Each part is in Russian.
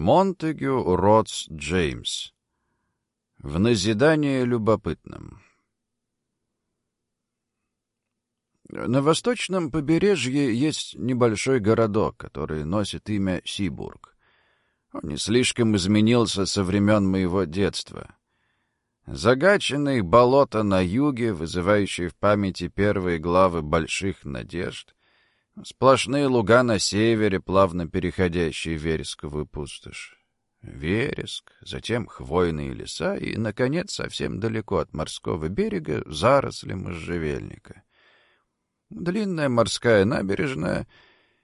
Монтегю Ротс Джеймс. В назидание любопытным. На восточном побережье есть небольшой городок, который носит имя Сибург. Он не слишком изменился со времен моего детства. Загаченные болота на юге, вызывающие в памяти первые главы «Больших надежд», сплошные луга на севере, плавно переходящие в вересковую пустошь. Вереск, затем хвойные леса и, наконец, совсем далеко от морского берега заросли можжевельника. Длинная морская набережная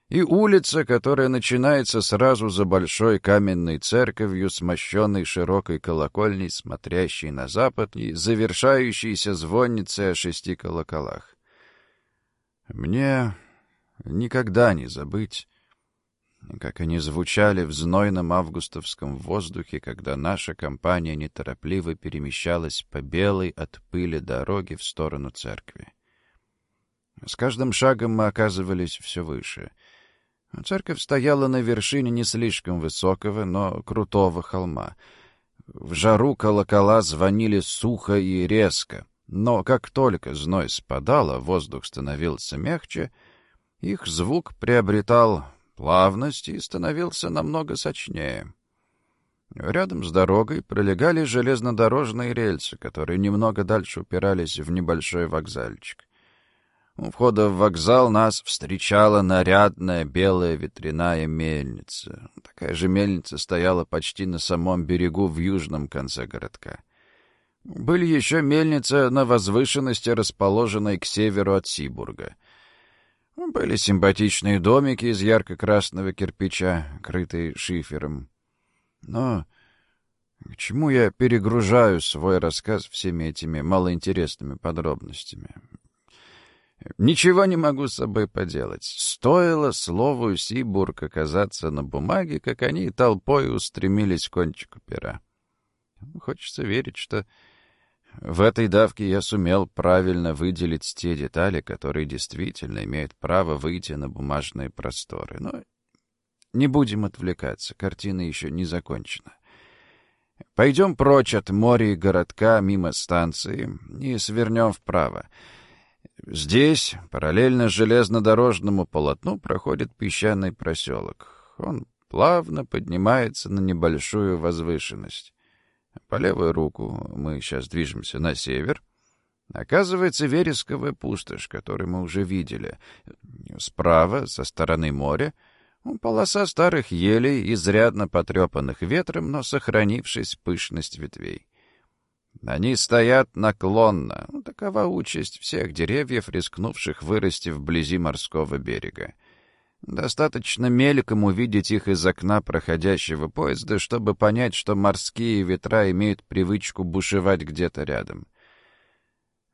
и улица, которая начинается сразу за большой каменной церковью, смощенной широкой колокольней, смотрящей на запад и завершающейся звонницей о шести колоколах. Мне никогда не забыть, как они звучали в знойном августовском воздухе, когда наша компания неторопливо перемещалась по белой от пыли дороге в сторону церкви. С каждым шагом мы оказывались все выше. Церковь стояла на вершине не слишком высокого, но крутого холма. В жару колокола звонили сухо и резко, но как только зной спадало, воздух становился мягче, их звук приобретал плавность и становился намного сочнее. Рядом с дорогой пролегали железнодорожные рельсы, которые немного дальше упирались в небольшой вокзальчик. У входа в вокзал нас встречала нарядная белая ветряная мельница. Такая же мельница стояла почти на самом берегу в южном конце городка. Были еще мельницы на возвышенности, расположенной к северу от Сибурга. Были симпатичные домики из ярко-красного кирпича, крытые шифером. Но к чему я перегружаю свой рассказ всеми этими малоинтересными подробностями? Ничего не могу с собой поделать. Стоило слову Сибург оказаться на бумаге, как они толпой устремились к кончику пера. Хочется верить, что в этой давке я сумел правильно выделить те детали, которые действительно имеют право выйти на бумажные просторы. Но не будем отвлекаться, картина еще не закончена. Пойдем прочь от моря и городка, мимо станции, и свернем вправо. Здесь, параллельно железнодорожному полотну, проходит песчаный проселок. Он плавно поднимается на небольшую возвышенность. По левую руку мы сейчас движемся на север. Оказывается, вересковая пустошь, которую мы уже видели. Справа, со стороны моря, полоса старых елей, изрядно потрепанных ветром, но сохранившись пышность ветвей. Они стоят наклонно. Такова участь всех деревьев, рискнувших вырасти вблизи морского берега. Достаточно мельком увидеть их из окна проходящего поезда, чтобы понять, что морские ветра имеют привычку бушевать где-то рядом.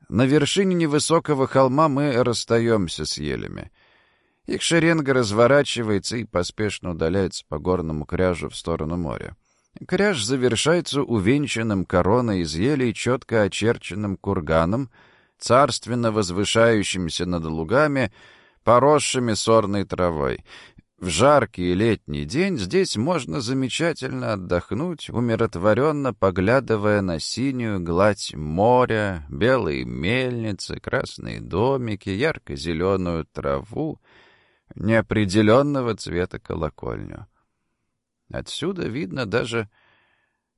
На вершине невысокого холма мы расстаемся с елями. Их шеренга разворачивается и поспешно удаляется по горному кряжу в сторону моря. Кряж завершается увенчанным короной из елей четко очерченным курганом, царственно возвышающимся над лугами, поросшими сорной травой. В жаркий летний день здесь можно замечательно отдохнуть, умиротворенно поглядывая на синюю гладь моря, белые мельницы, красные домики, ярко-зеленую траву, неопределенного цвета колокольню. Отсюда видно даже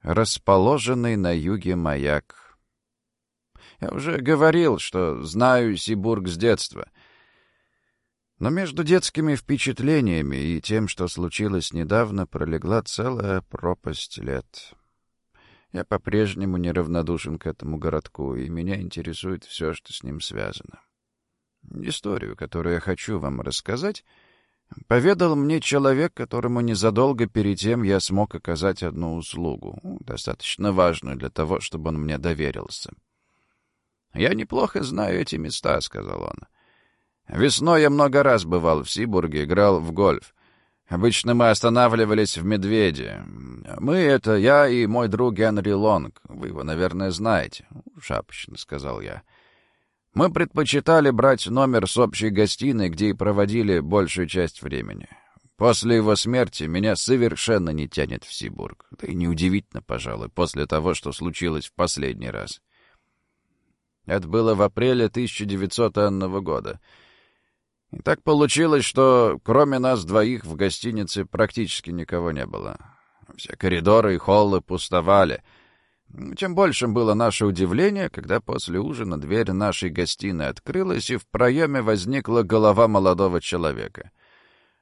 расположенный на юге маяк. Я уже говорил, что знаю Сибург с детства. Но между детскими впечатлениями и тем, что случилось недавно, пролегла целая пропасть лет. Я по-прежнему неравнодушен к этому городку, и меня интересует все, что с ним связано. Историю, которую я хочу вам рассказать, Поведал мне человек, которому незадолго перед тем я смог оказать одну услугу, достаточно важную для того, чтобы он мне доверился. «Я неплохо знаю эти места», — сказал он. «Весной я много раз бывал в Сибурге, играл в гольф. Обычно мы останавливались в Медведе. Мы — это я и мой друг Генри Лонг. Вы его, наверное, знаете». «Шапочно», — сказал я. Мы предпочитали брать номер с общей гостиной, где и проводили большую часть времени. После его смерти меня совершенно не тянет в Сибург. Да и неудивительно, пожалуй, после того, что случилось в последний раз. Это было в апреле 1900 года. И так получилось, что кроме нас двоих в гостинице практически никого не было. Все коридоры и холлы пустовали — тем большим было наше удивление, когда после ужина дверь нашей гостиной открылась, и в проеме возникла голова молодого человека.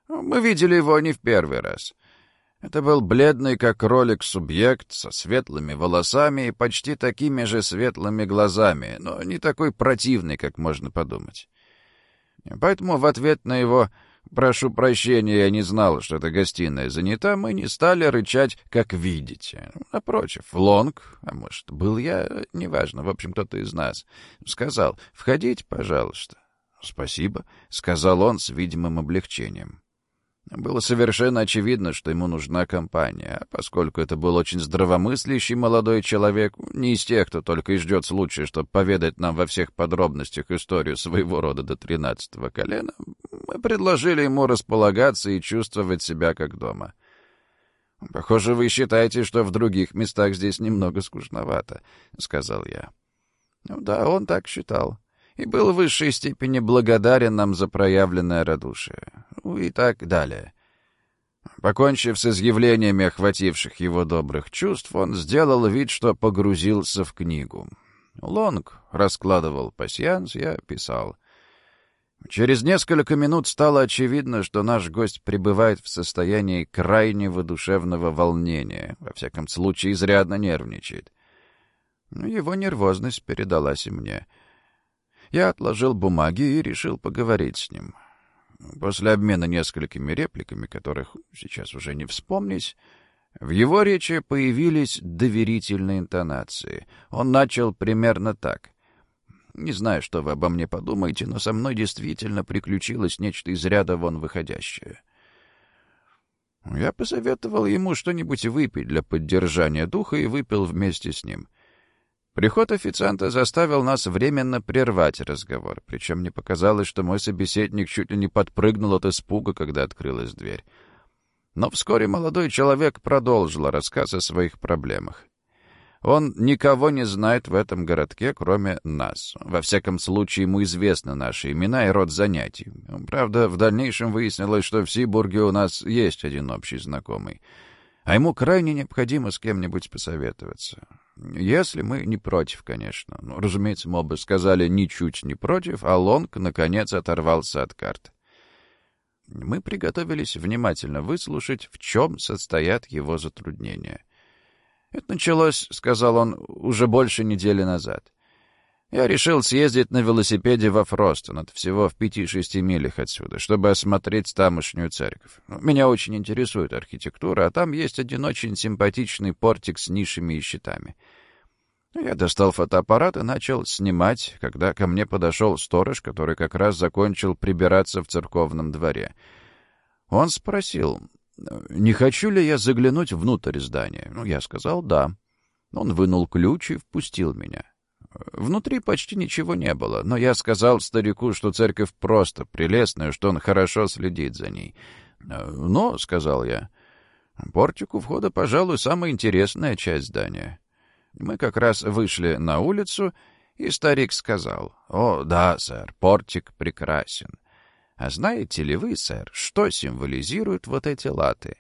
Мы видели его не в первый раз. Это был бледный, как кролик, субъект со светлыми волосами и почти такими же светлыми глазами, но не такой противный, как можно подумать. Поэтому в ответ на его «Прошу прощения, я не знал, что эта гостиная занята. Мы не стали рычать, как видите. Напротив, Лонг, а может, был я, неважно, в общем, кто-то из нас, сказал, «Входите, пожалуйста». «Спасибо», — сказал он с видимым облегчением. Было совершенно очевидно, что ему нужна компания, а поскольку это был очень здравомыслящий молодой человек, не из тех, кто только и ждет случая, чтобы поведать нам во всех подробностях историю своего рода до тринадцатого колена, мы предложили ему располагаться и чувствовать себя как дома. «Похоже, вы считаете, что в других местах здесь немного скучновато», — сказал я. Ну да, он так считал и был в высшей степени благодарен нам за проявленное радушие. Ну и так далее. Покончив с изъявлениями охвативших его добрых чувств, он сделал вид, что погрузился в книгу. Лонг раскладывал пасьянс, я писал. Через несколько минут стало очевидно, что наш гость пребывает в состоянии крайнего душевного волнения, во всяком случае изрядно нервничает. Его нервозность передалась и мне — я отложил бумаги и решил поговорить с ним. После обмена несколькими репликами, которых сейчас уже не вспомнить, в его речи появились доверительные интонации. Он начал примерно так. «Не знаю, что вы обо мне подумаете, но со мной действительно приключилось нечто из ряда вон выходящее». Я посоветовал ему что-нибудь выпить для поддержания духа и выпил вместе с ним — Приход официанта заставил нас временно прервать разговор, причем мне показалось, что мой собеседник чуть ли не подпрыгнул от испуга, когда открылась дверь. Но вскоре молодой человек продолжил рассказ о своих проблемах. Он никого не знает в этом городке, кроме нас. Во всяком случае, ему известны наши имена и род занятий. Правда, в дальнейшем выяснилось, что в Сибурге у нас есть один общий знакомый — а ему крайне необходимо с кем-нибудь посоветоваться. Если мы не против, конечно. Ну, разумеется, мы оба сказали ничуть не против, а Лонг, наконец, оторвался от карт. Мы приготовились внимательно выслушать, в чем состоят его затруднения. «Это началось, — сказал он, — уже больше недели назад. Я решил съездить на велосипеде во Фростон, это всего в пяти-шести милях отсюда, чтобы осмотреть тамошнюю церковь. Меня очень интересует архитектура, а там есть один очень симпатичный портик с нишами и щитами. Я достал фотоаппарат и начал снимать, когда ко мне подошел сторож, который как раз закончил прибираться в церковном дворе. Он спросил, не хочу ли я заглянуть внутрь здания. Ну, я сказал «да». Он вынул ключ и впустил меня. Внутри почти ничего не было, но я сказал старику, что церковь просто прелестная, что он хорошо следит за ней. «Но», — сказал я, — «портик у входа, пожалуй, самая интересная часть здания». Мы как раз вышли на улицу, и старик сказал, «О, да, сэр, портик прекрасен. А знаете ли вы, сэр, что символизируют вот эти латы?»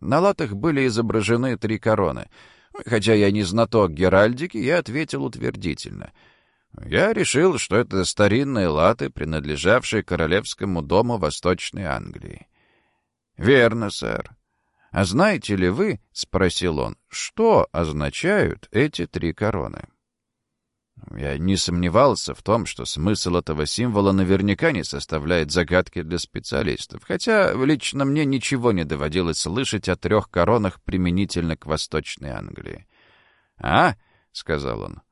На латах были изображены три короны — Хотя я не знаток геральдики, я ответил утвердительно. Я решил, что это старинные латы, принадлежавшие королевскому дому Восточной Англии. «Верно, сэр. А знаете ли вы, — спросил он, — что означают эти три короны?» Я не сомневался в том, что смысл этого символа наверняка не составляет загадки для специалистов, хотя лично мне ничего не доводилось слышать о трех коронах применительно к Восточной Англии. «А?» — сказал он.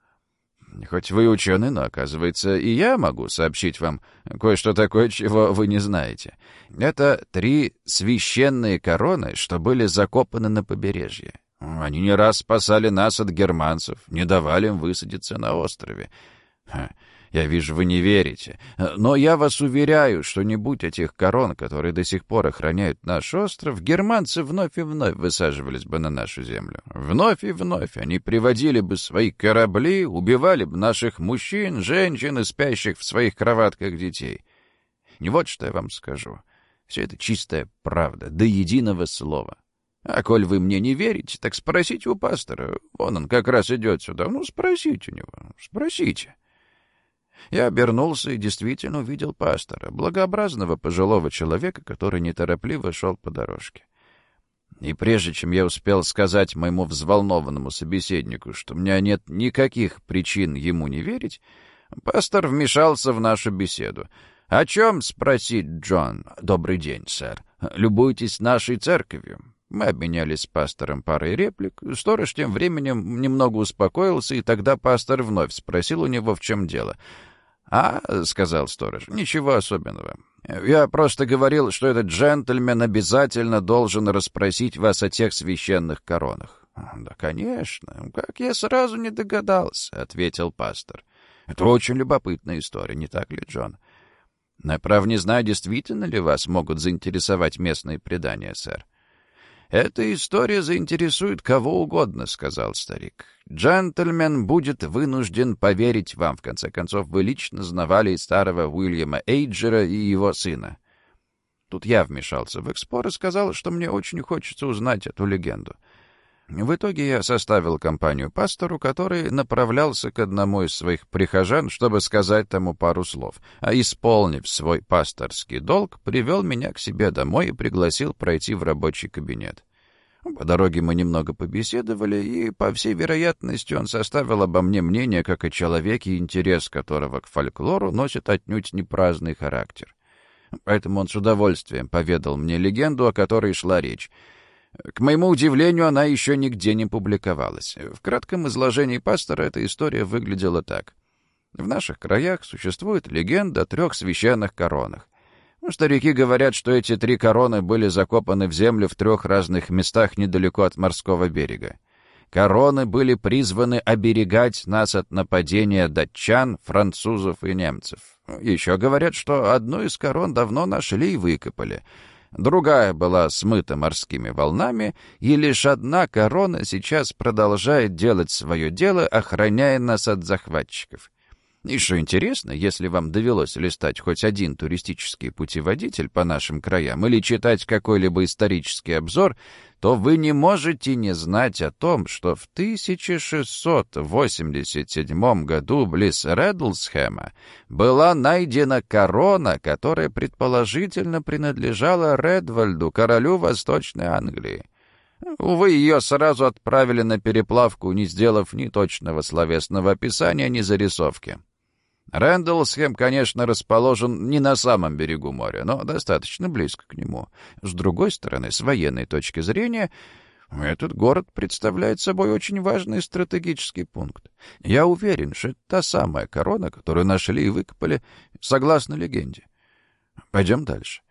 «Хоть вы ученый, но, оказывается, и я могу сообщить вам кое-что такое, чего вы не знаете. Это три священные короны, что были закопаны на побережье. Они не раз спасали нас от германцев, не давали им высадиться на острове. Я вижу, вы не верите. Но я вас уверяю, что не будь этих корон, которые до сих пор охраняют наш остров, германцы вновь и вновь высаживались бы на нашу землю. Вновь и вновь они приводили бы свои корабли, убивали бы наших мужчин, женщин и спящих в своих кроватках детей. Не вот что я вам скажу. Все это чистая правда, до единого слова. А коль вы мне не верите, так спросите у пастора. Вон он как раз идет сюда. Ну, спросите у него, спросите. Я обернулся и действительно увидел пастора, благообразного пожилого человека, который неторопливо шел по дорожке. И прежде чем я успел сказать моему взволнованному собеседнику, что у меня нет никаких причин ему не верить, пастор вмешался в нашу беседу. «О чем?» — спросить Джон. «Добрый день, сэр. Любуйтесь нашей церковью». Мы обменялись с пастором парой реплик. Сторож тем временем немного успокоился, и тогда пастор вновь спросил у него, в чем дело. «А», — сказал сторож, — «ничего особенного. Я просто говорил, что этот джентльмен обязательно должен расспросить вас о тех священных коронах». «Да, конечно. Как я сразу не догадался», — ответил пастор. «Это очень любопытная история, не так ли, Джон?» «Я, прав не знаю, действительно ли вас могут заинтересовать местные предания, сэр». «Эта история заинтересует кого угодно», — сказал старик. «Джентльмен будет вынужден поверить вам. В конце концов, вы лично знавали старого Уильяма Эйджера и его сына». Тут я вмешался в экспор и сказал, что мне очень хочется узнать эту легенду. В итоге я составил компанию пастору, который направлялся к одному из своих прихожан, чтобы сказать тому пару слов, а, исполнив свой пасторский долг, привел меня к себе домой и пригласил пройти в рабочий кабинет. По дороге мы немного побеседовали, и, по всей вероятности, он составил обо мне мнение как о человеке, интерес которого к фольклору носит отнюдь не праздный характер. Поэтому он с удовольствием поведал мне легенду, о которой шла речь — к моему удивлению, она еще нигде не публиковалась. В кратком изложении пастора эта история выглядела так. В наших краях существует легенда о трех священных коронах. Ну, старики говорят, что эти три короны были закопаны в землю в трех разных местах недалеко от морского берега. Короны были призваны оберегать нас от нападения датчан, французов и немцев. Еще говорят, что одну из корон давно нашли и выкопали — другая была смыта морскими волнами, и лишь одна корона сейчас продолжает делать свое дело, охраняя нас от захватчиков. И что интересно, если вам довелось листать хоть один туристический путеводитель по нашим краям или читать какой-либо исторический обзор, то вы не можете не знать о том, что в 1687 году близ Редлсхэма была найдена корона, которая предположительно принадлежала Редвальду, королю Восточной Англии. Увы, ее сразу отправили на переплавку, не сделав ни точного словесного описания, ни зарисовки. Рэндаллсхэм, конечно, расположен не на самом берегу моря, но достаточно близко к нему. С другой стороны, с военной точки зрения, этот город представляет собой очень важный стратегический пункт. Я уверен, что это та самая корона, которую нашли и выкопали, согласно легенде. Пойдем дальше.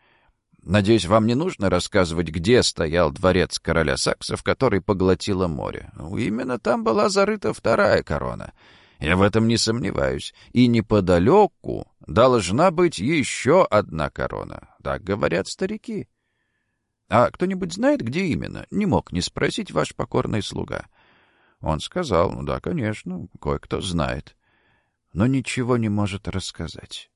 Надеюсь, вам не нужно рассказывать, где стоял дворец короля саксов, который поглотило море. Именно там была зарыта вторая корона — я в этом не сомневаюсь. И неподалеку должна быть еще одна корона. Так говорят старики. А кто-нибудь знает, где именно? Не мог не спросить ваш покорный слуга. Он сказал, ну да, конечно, кое-кто знает. Но ничего не может рассказать.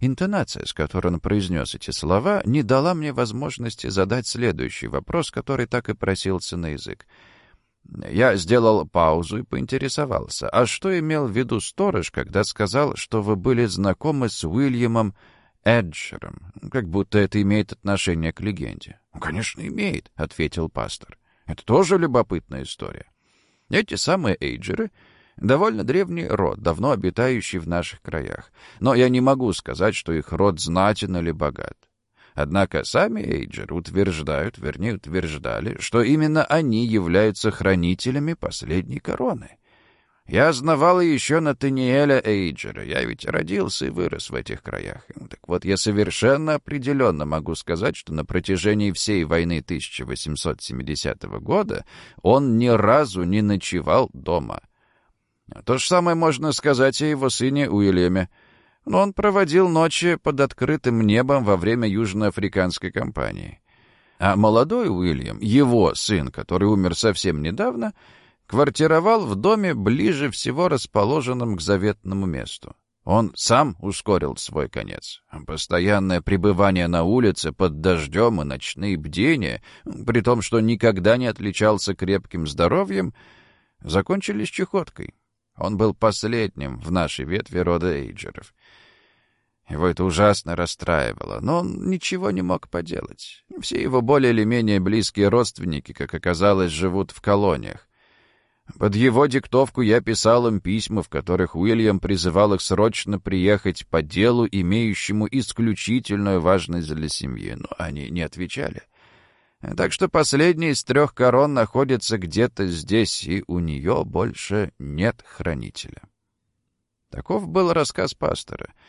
Интонация, с которой он произнес эти слова, не дала мне возможности задать следующий вопрос, который так и просился на язык. Я сделал паузу и поинтересовался, а что имел в виду сторож, когда сказал, что вы были знакомы с Уильямом Эджером, как будто это имеет отношение к легенде. «Ну, «Конечно, имеет», — ответил пастор. «Это тоже любопытная история. Эти самые Эйджеры — довольно древний род, давно обитающий в наших краях. Но я не могу сказать, что их род знатен или богат. Однако сами Эйджер утверждают, вернее утверждали, что именно они являются хранителями последней короны. Я знавал еще Натаниэля Эйджера, я ведь родился и вырос в этих краях. Так вот, я совершенно определенно могу сказать, что на протяжении всей войны 1870 года он ни разу не ночевал дома. То же самое можно сказать и его сыне Уильяме. Но он проводил ночи под открытым небом во время южноафриканской кампании. А молодой Уильям, его сын, который умер совсем недавно, квартировал в доме ближе всего расположенном к заветному месту. Он сам ускорил свой конец. Постоянное пребывание на улице под дождем и ночные бдения, при том, что никогда не отличался крепким здоровьем, закончились чехоткой. Он был последним в нашей ветви рода Эйджеров. Его это ужасно расстраивало, но он ничего не мог поделать. Все его более или менее близкие родственники, как оказалось, живут в колониях. Под его диктовку я писал им письма, в которых Уильям призывал их срочно приехать по делу, имеющему исключительную важность для семьи, но они не отвечали. Так что последний из трех корон находится где-то здесь, и у нее больше нет хранителя. Таков был рассказ пастора —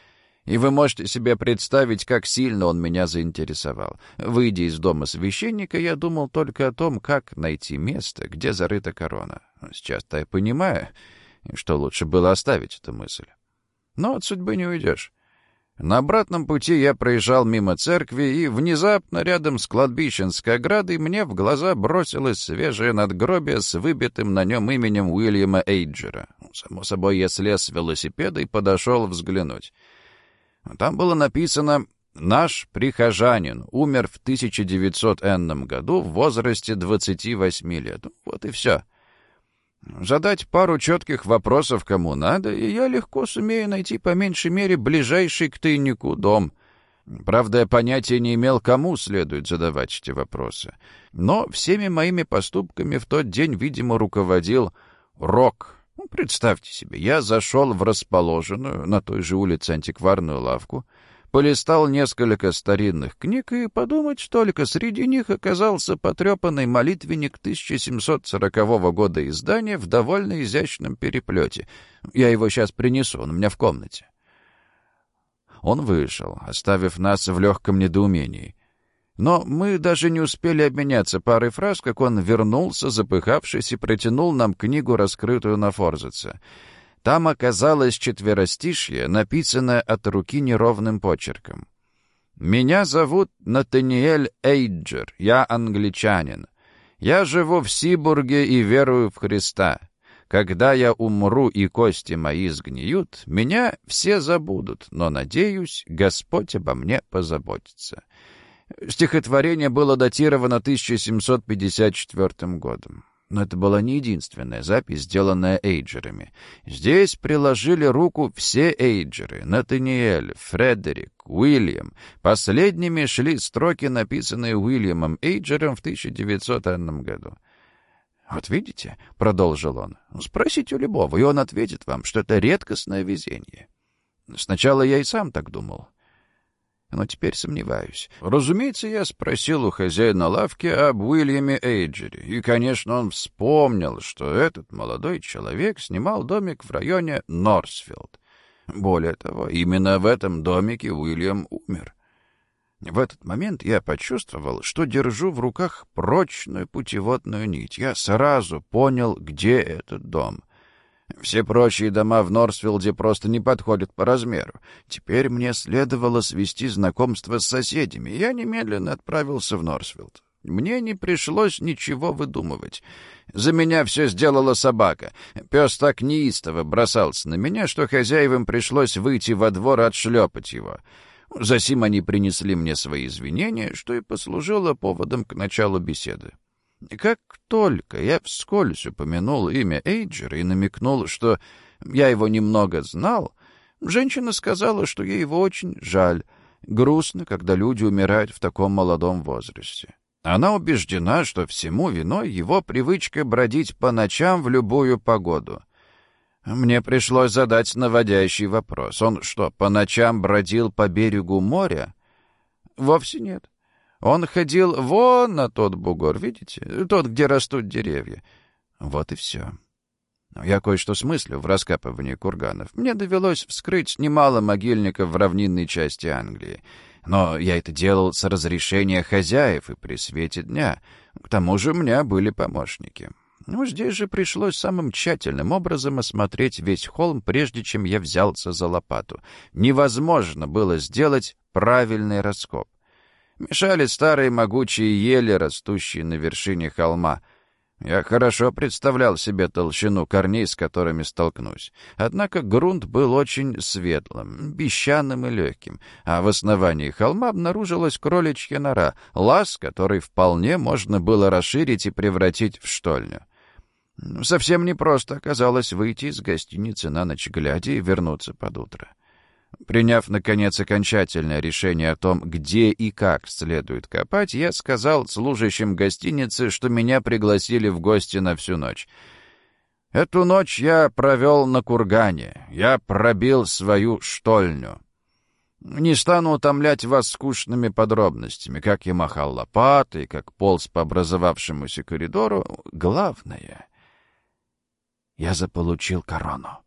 и вы можете себе представить, как сильно он меня заинтересовал. Выйдя из дома священника, я думал только о том, как найти место, где зарыта корона. Сейчас-то я понимаю, что лучше было оставить эту мысль. Но от судьбы не уйдешь. На обратном пути я проезжал мимо церкви, и внезапно рядом с кладбищенской оградой мне в глаза бросилось свежее надгробие с выбитым на нем именем Уильяма Эйджера. Само собой, я слез с велосипеда и подошел взглянуть. Там было написано «Наш прихожанин умер в 1900 году в возрасте 28 лет». Вот и все. Задать пару четких вопросов кому надо, и я легко сумею найти по меньшей мере ближайший к тайнику дом. Правда, я понятия не имел, кому следует задавать эти вопросы. Но всеми моими поступками в тот день, видимо, руководил Рок, ну, представьте себе, я зашел в расположенную на той же улице антикварную лавку, полистал несколько старинных книг и, подумать только, среди них оказался потрепанный молитвенник 1740 года издания в довольно изящном переплете. Я его сейчас принесу, он у меня в комнате. Он вышел, оставив нас в легком недоумении. Но мы даже не успели обменяться парой фраз, как он вернулся, запыхавшись, и протянул нам книгу, раскрытую на форзаце. Там оказалось четверостишье, написанное от руки неровным почерком. «Меня зовут Натаниэль Эйджер, я англичанин. Я живу в Сибурге и верую в Христа. Когда я умру и кости мои сгниют, меня все забудут, но, надеюсь, Господь обо мне позаботится». Стихотворение было датировано 1754 годом. Но это была не единственная запись, сделанная Эйджерами. Здесь приложили руку все Эйджеры — Натаниэль, Фредерик, Уильям. Последними шли строки, написанные Уильямом Эйджером в 1900 году. «Вот видите», — продолжил он, — «спросите у любого, и он ответит вам, что это редкостное везение». Сначала я и сам так думал но теперь сомневаюсь. Разумеется, я спросил у хозяина лавки об Уильяме Эйджере, и, конечно, он вспомнил, что этот молодой человек снимал домик в районе Норсфилд. Более того, именно в этом домике Уильям умер. В этот момент я почувствовал, что держу в руках прочную путеводную нить. Я сразу понял, где этот дом — все прочие дома в Норсфилде просто не подходят по размеру. Теперь мне следовало свести знакомство с соседями. Я немедленно отправился в Норсфилд. Мне не пришлось ничего выдумывать. За меня все сделала собака. Пес так неистово бросался на меня, что хозяевам пришлось выйти во двор и отшлепать его. Засим они принесли мне свои извинения, что и послужило поводом к началу беседы. Как только я вскользь упомянул имя Эйджера и намекнул, что я его немного знал, женщина сказала, что ей его очень жаль. Грустно, когда люди умирают в таком молодом возрасте. Она убеждена, что всему виной его привычка бродить по ночам в любую погоду. Мне пришлось задать наводящий вопрос. Он что, по ночам бродил по берегу моря? Вовсе нет. Он ходил вон на тот бугор, видите? Тот, где растут деревья. Вот и все. Я кое-что смыслю в раскапывании курганов. Мне довелось вскрыть немало могильников в равнинной части Англии. Но я это делал с разрешения хозяев и при свете дня. К тому же у меня были помощники. Ну, здесь же пришлось самым тщательным образом осмотреть весь холм, прежде чем я взялся за лопату. Невозможно было сделать правильный раскоп. Мешали старые могучие ели, растущие на вершине холма — я хорошо представлял себе толщину корней, с которыми столкнусь. Однако грунт был очень светлым, песчаным и легким, а в основании холма обнаружилась кроличья нора, лаз, который вполне можно было расширить и превратить в штольню. Совсем непросто оказалось выйти из гостиницы на ночь глядя и вернуться под утро. Приняв, наконец, окончательное решение о том, где и как следует копать, я сказал служащим гостиницы, что меня пригласили в гости на всю ночь. Эту ночь я провел на кургане. Я пробил свою штольню. Не стану утомлять вас скучными подробностями, как я махал лопатой, как полз по образовавшемуся коридору. Главное — я заполучил корону.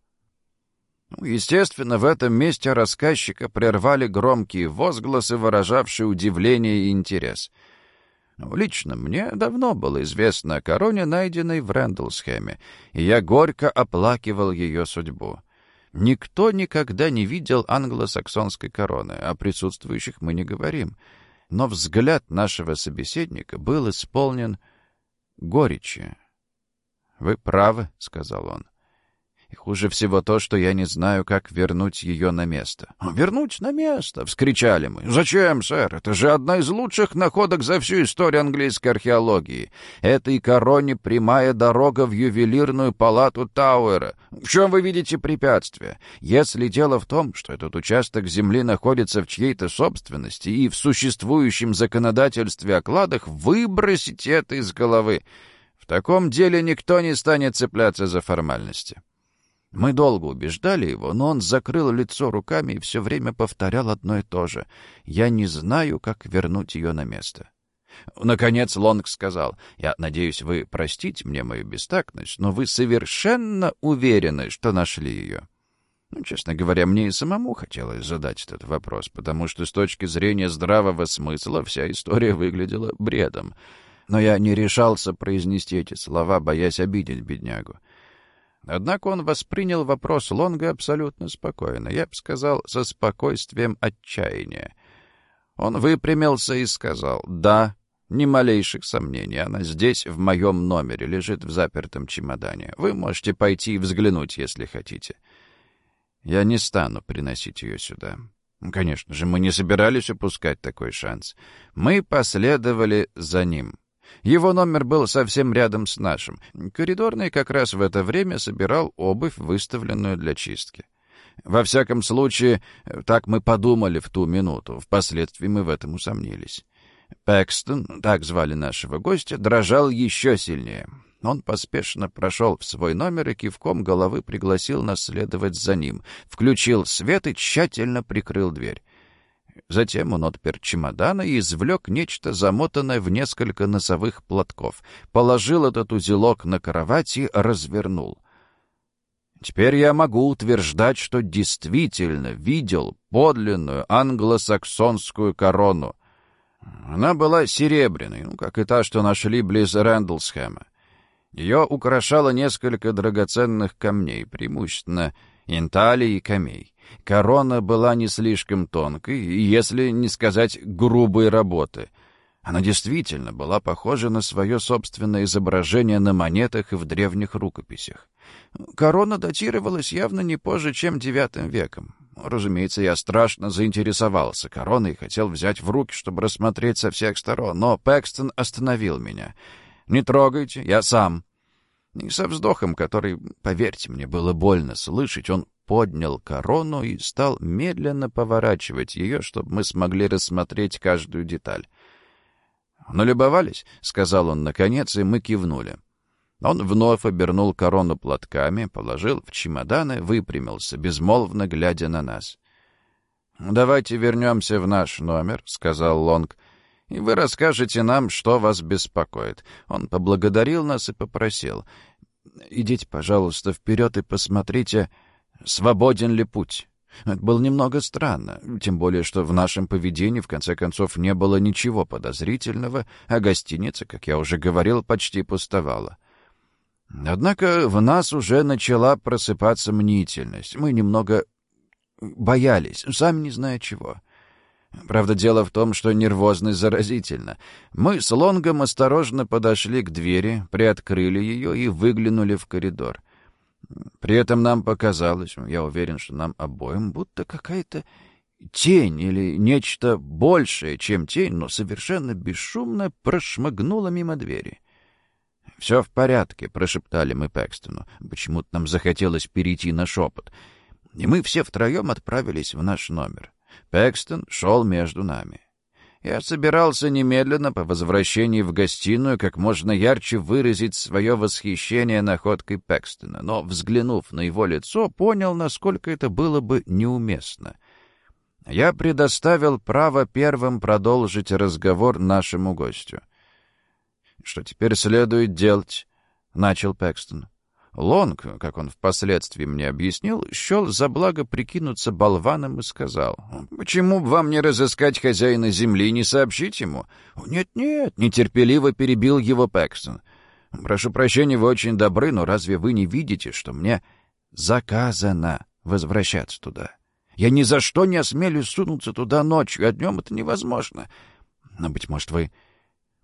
Ну, естественно, в этом месте рассказчика прервали громкие возгласы, выражавшие удивление и интерес. Лично мне давно было известно о короне, найденной в Рэндалсхэме, и я горько оплакивал ее судьбу. Никто никогда не видел англосаксонской короны, о присутствующих мы не говорим. Но взгляд нашего собеседника был исполнен горечи. «Вы правы», — сказал он. И хуже всего то, что я не знаю, как вернуть ее на место. «Вернуть на место!» — вскричали мы. «Зачем, сэр? Это же одна из лучших находок за всю историю английской археологии. Этой короне прямая дорога в ювелирную палату Тауэра. В чем вы видите препятствие? Если дело в том, что этот участок земли находится в чьей-то собственности и в существующем законодательстве о кладах, выбросите это из головы. В таком деле никто не станет цепляться за формальности». Мы долго убеждали его, но он закрыл лицо руками и все время повторял одно и то же. «Я не знаю, как вернуть ее на место». Наконец Лонг сказал, «Я надеюсь, вы простите мне мою бестактность, но вы совершенно уверены, что нашли ее». Ну, честно говоря, мне и самому хотелось задать этот вопрос, потому что с точки зрения здравого смысла вся история выглядела бредом. Но я не решался произнести эти слова, боясь обидеть беднягу. Однако он воспринял вопрос Лонга абсолютно спокойно, я бы сказал, со спокойствием отчаяния. Он выпрямился и сказал «Да, ни малейших сомнений, она здесь, в моем номере, лежит в запертом чемодане. Вы можете пойти и взглянуть, если хотите. Я не стану приносить ее сюда». Конечно же, мы не собирались упускать такой шанс. Мы последовали за ним. Его номер был совсем рядом с нашим. Коридорный как раз в это время собирал обувь, выставленную для чистки. Во всяком случае, так мы подумали в ту минуту. Впоследствии мы в этом усомнились. Пэкстон, так звали нашего гостя, дрожал еще сильнее. Он поспешно прошел в свой номер и кивком головы пригласил нас следовать за ним, включил свет и тщательно прикрыл дверь. Затем он отпер чемодан и извлек нечто замотанное в несколько носовых платков, положил этот узелок на кровать и развернул. Теперь я могу утверждать, что действительно видел подлинную англосаксонскую корону. Она была серебряной, ну, как и та, что нашли близ Рэндалсхэма. Ее украшало несколько драгоценных камней, преимущественно инталий и камей. Корона была не слишком тонкой, если не сказать грубой работы. Она действительно была похожа на свое собственное изображение на монетах и в древних рукописях. Корона датировалась явно не позже, чем девятым веком. Разумеется, я страшно заинтересовался короной и хотел взять в руки, чтобы рассмотреть со всех сторон, но Пэкстон остановил меня. «Не трогайте, я сам». И со вздохом, который, поверьте мне, было больно слышать, он поднял корону и стал медленно поворачивать ее, чтобы мы смогли рассмотреть каждую деталь. «Налюбовались?» — сказал он наконец, и мы кивнули. Он вновь обернул корону платками, положил в чемоданы, выпрямился, безмолвно глядя на нас. «Давайте вернемся в наш номер», — сказал Лонг, — «и вы расскажете нам, что вас беспокоит». Он поблагодарил нас и попросил. «Идите, пожалуйста, вперед и посмотрите, свободен ли путь». Это было немного странно, тем более, что в нашем поведении, в конце концов, не было ничего подозрительного, а гостиница, как я уже говорил, почти пустовала. Однако в нас уже начала просыпаться мнительность. Мы немного боялись, сами не зная чего. Правда, дело в том, что нервозность заразительна. Мы с Лонгом осторожно подошли к двери, приоткрыли ее и выглянули в коридор. При этом нам показалось, я уверен, что нам обоим, будто какая-то тень или нечто большее, чем тень, но совершенно бесшумно прошмыгнула мимо двери. «Все в порядке», — прошептали мы Пэкстону. Почему-то нам захотелось перейти на шепот. И мы все втроем отправились в наш номер. Пэкстон шел между нами. Я собирался немедленно по возвращении в гостиную как можно ярче выразить свое восхищение находкой Пэкстона, но, взглянув на его лицо, понял, насколько это было бы неуместно. Я предоставил право первым продолжить разговор нашему гостю. «Что теперь следует делать?» — начал Пэкстон. Лонг, как он впоследствии мне объяснил, счел за благо прикинуться болваном и сказал, «Почему бы вам не разыскать хозяина земли и не сообщить ему?» «Нет-нет», — нетерпеливо перебил его Пэкстон. «Прошу прощения, вы очень добры, но разве вы не видите, что мне заказано возвращаться туда? Я ни за что не осмелюсь сунуться туда ночью, а днем это невозможно. Но, быть может, вы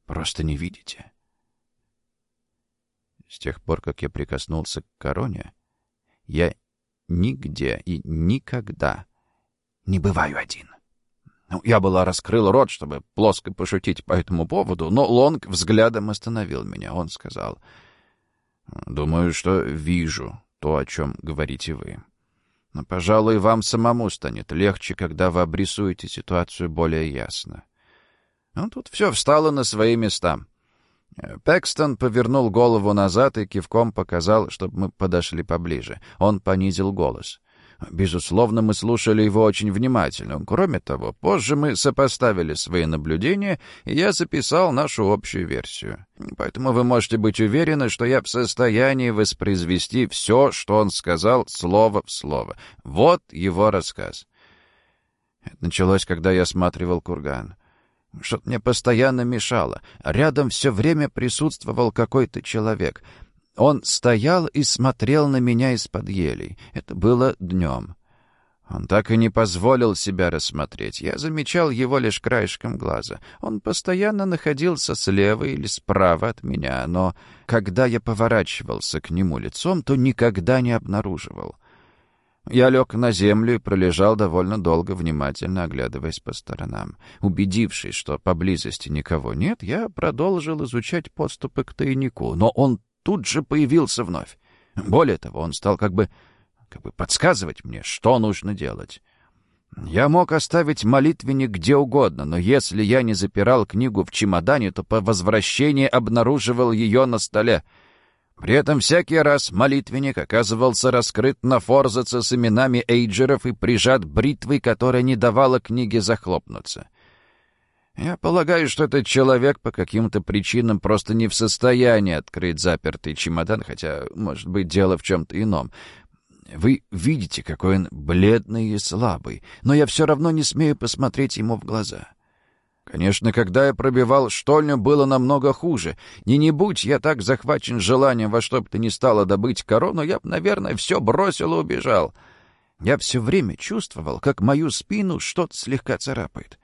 просто не видите». С тех пор, как я прикоснулся к короне, я нигде и никогда не бываю один. Ну, я была раскрыл рот, чтобы плоско пошутить по этому поводу, но Лонг взглядом остановил меня. Он сказал, «Думаю, что вижу то, о чем говорите вы. Но, пожалуй, вам самому станет легче, когда вы обрисуете ситуацию более ясно». Ну, тут все встало на свои места. Пэкстон повернул голову назад и кивком показал, чтобы мы подошли поближе. Он понизил голос. Безусловно, мы слушали его очень внимательно. Кроме того, позже мы сопоставили свои наблюдения, и я записал нашу общую версию. Поэтому вы можете быть уверены, что я в состоянии воспроизвести все, что он сказал, слово в слово. Вот его рассказ. Это началось, когда я осматривал курган. Что-то мне постоянно мешало. Рядом все время присутствовал какой-то человек. Он стоял и смотрел на меня из-под елей. Это было днем. Он так и не позволил себя рассмотреть. Я замечал его лишь краешком глаза. Он постоянно находился слева или справа от меня, но когда я поворачивался к нему лицом, то никогда не обнаруживал. Я лег на землю и пролежал довольно долго, внимательно оглядываясь по сторонам. Убедившись, что поблизости никого нет, я продолжил изучать подступы к тайнику, но он тут же появился вновь. Более того, он стал как бы, как бы подсказывать мне, что нужно делать. Я мог оставить молитвенник где угодно, но если я не запирал книгу в чемодане, то по возвращении обнаруживал ее на столе — при этом всякий раз молитвенник оказывался раскрыт на форзаце с именами эйджеров и прижат бритвой, которая не давала книге захлопнуться. Я полагаю, что этот человек по каким-то причинам просто не в состоянии открыть запертый чемодан, хотя, может быть, дело в чем-то ином. Вы видите, какой он бледный и слабый, но я все равно не смею посмотреть ему в глаза. Конечно, когда я пробивал штольню, было намного хуже. Не не будь я так захвачен желанием во что бы то ни стало добыть корону, я бы, наверное, все бросил и убежал. Я все время чувствовал, как мою спину что-то слегка царапает.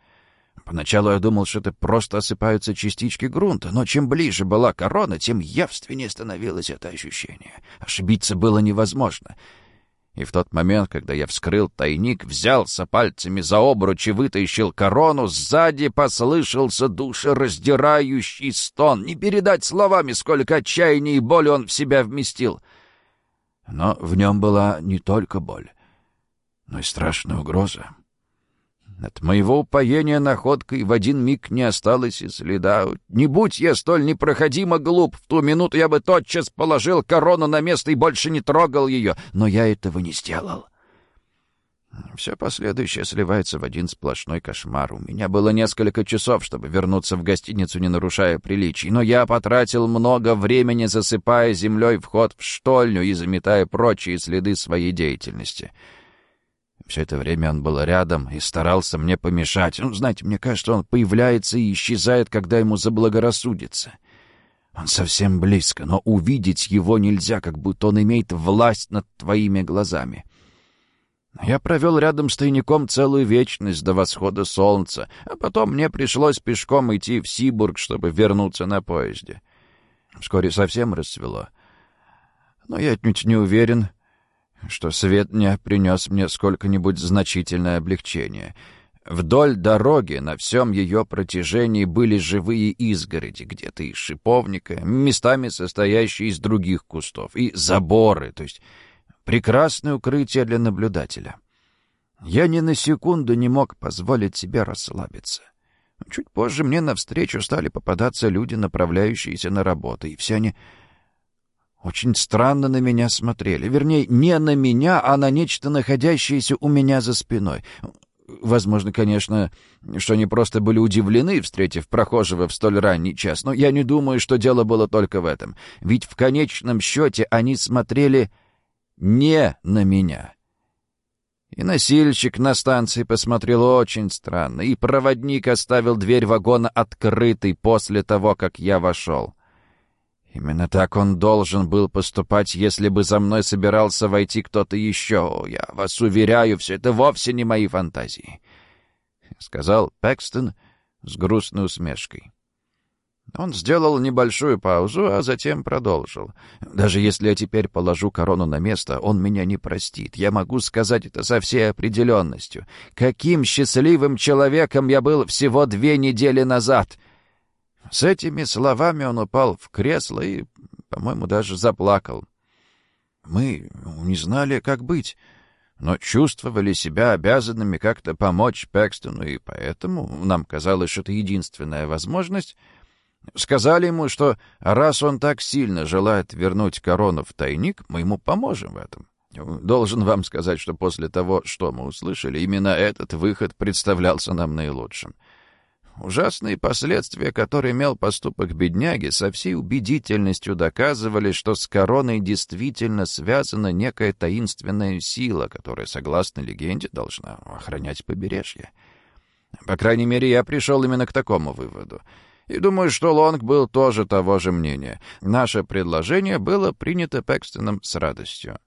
Поначалу я думал, что это просто осыпаются частички грунта, но чем ближе была корона, тем явственнее становилось это ощущение. Ошибиться было невозможно. И в тот момент, когда я вскрыл тайник, взялся пальцами за обруч и вытащил корону, сзади послышался душераздирающий стон. Не передать словами, сколько отчаяния и боли он в себя вместил. Но в нем была не только боль, но и страшная угроза. От моего упоения находкой в один миг не осталось и следа. Не будь я столь непроходимо глуп, в ту минуту я бы тотчас положил корону на место и больше не трогал ее, но я этого не сделал. Все последующее сливается в один сплошной кошмар. У меня было несколько часов, чтобы вернуться в гостиницу, не нарушая приличий, но я потратил много времени, засыпая землей вход в штольню и заметая прочие следы своей деятельности — все это время он был рядом и старался мне помешать. Ну, знаете, мне кажется, он появляется и исчезает, когда ему заблагорассудится. Он совсем близко, но увидеть его нельзя, как будто он имеет власть над твоими глазами. Я провел рядом с тайником целую вечность до восхода солнца, а потом мне пришлось пешком идти в Сибург, чтобы вернуться на поезде. Вскоре совсем расцвело. Но я отнюдь не уверен, что свет не принес мне сколько-нибудь значительное облегчение — Вдоль дороги на всем ее протяжении были живые изгороди, где-то из шиповника, местами состоящие из других кустов, и заборы, то есть прекрасное укрытие для наблюдателя. Я ни на секунду не мог позволить себе расслабиться. Чуть позже мне навстречу стали попадаться люди, направляющиеся на работу, и все они очень странно на меня смотрели. Вернее, не на меня, а на нечто, находящееся у меня за спиной. Возможно, конечно, что они просто были удивлены, встретив прохожего в столь ранний час, но я не думаю, что дело было только в этом. Ведь в конечном счете они смотрели не на меня. И носильщик на станции посмотрел очень странно, и проводник оставил дверь вагона открытой после того, как я вошел. Именно так он должен был поступать, если бы за мной собирался войти кто-то еще. Я вас уверяю, все это вовсе не мои фантазии», — сказал Пэкстон с грустной усмешкой. Он сделал небольшую паузу, а затем продолжил. «Даже если я теперь положу корону на место, он меня не простит. Я могу сказать это со всей определенностью. Каким счастливым человеком я был всего две недели назад!» С этими словами он упал в кресло и, по-моему, даже заплакал. Мы не знали, как быть, но чувствовали себя обязанными как-то помочь Пэкстону, и поэтому нам казалось, что это единственная возможность. Сказали ему, что раз он так сильно желает вернуть корону в тайник, мы ему поможем в этом. Должен вам сказать, что после того, что мы услышали, именно этот выход представлялся нам наилучшим. Ужасные последствия, которые имел поступок бедняги, со всей убедительностью доказывали, что с короной действительно связана некая таинственная сила, которая, согласно легенде, должна охранять побережье. По крайней мере, я пришел именно к такому выводу. И думаю, что Лонг был тоже того же мнения. Наше предложение было принято Пэкстоном с радостью.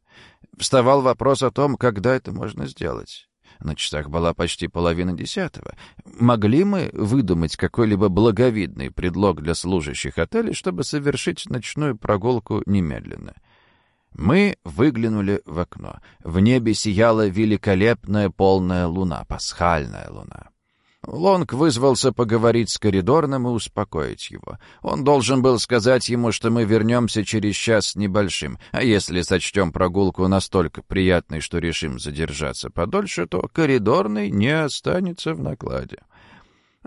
Вставал вопрос о том, когда это можно сделать. На часах была почти половина десятого. Могли мы выдумать какой-либо благовидный предлог для служащих отелей, чтобы совершить ночную прогулку немедленно? Мы выглянули в окно. В небе сияла великолепная полная луна, пасхальная луна. Лонг вызвался поговорить с коридорным и успокоить его. Он должен был сказать ему, что мы вернемся через час с небольшим, а если сочтем прогулку настолько приятной, что решим задержаться подольше, то коридорный не останется в накладе.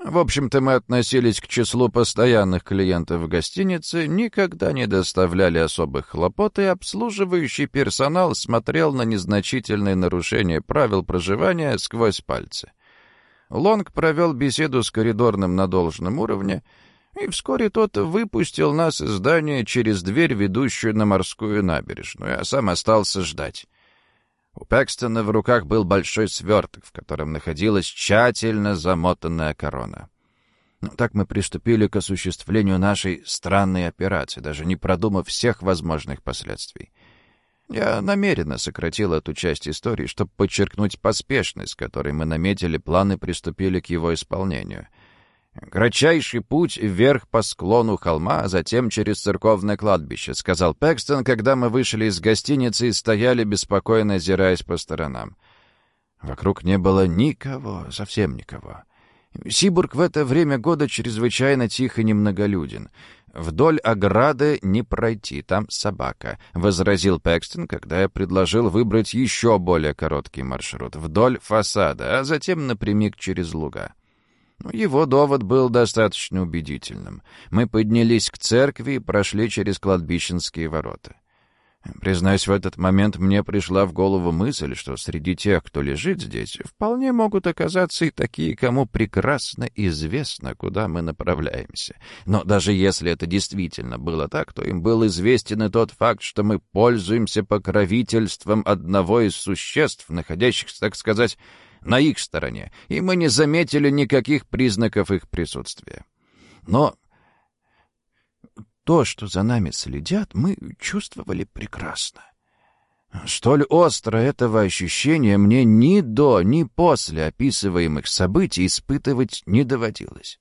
В общем-то, мы относились к числу постоянных клиентов в гостинице, никогда не доставляли особых хлопот, и обслуживающий персонал смотрел на незначительные нарушения правил проживания сквозь пальцы. Лонг провел беседу с коридорным на должном уровне, и вскоре тот выпустил нас из здания через дверь, ведущую на морскую набережную, а сам остался ждать. У Пэкстона в руках был большой сверток, в котором находилась тщательно замотанная корона. Ну, так мы приступили к осуществлению нашей странной операции, даже не продумав всех возможных последствий. Я намеренно сократил эту часть истории, чтобы подчеркнуть поспешность, с которой мы наметили планы и приступили к его исполнению. «Кратчайший путь вверх по склону холма, а затем через церковное кладбище», — сказал Пэкстон, когда мы вышли из гостиницы и стояли, беспокойно озираясь по сторонам. Вокруг не было никого, совсем никого. Сибург в это время года чрезвычайно тих и немноголюден. «Вдоль ограды не пройти, там собака», — возразил Пэкстон, когда я предложил выбрать еще более короткий маршрут, вдоль фасада, а затем напрямик через луга. Его довод был достаточно убедительным. Мы поднялись к церкви и прошли через кладбищенские ворота. Признаюсь, в этот момент мне пришла в голову мысль, что среди тех, кто лежит здесь, вполне могут оказаться и такие, кому прекрасно известно, куда мы направляемся. Но даже если это действительно было так, то им был известен и тот факт, что мы пользуемся покровительством одного из существ, находящихся, так сказать, на их стороне, и мы не заметили никаких признаков их присутствия. Но то, что за нами следят, мы чувствовали прекрасно. Столь остро этого ощущения мне ни до, ни после описываемых событий испытывать не доводилось.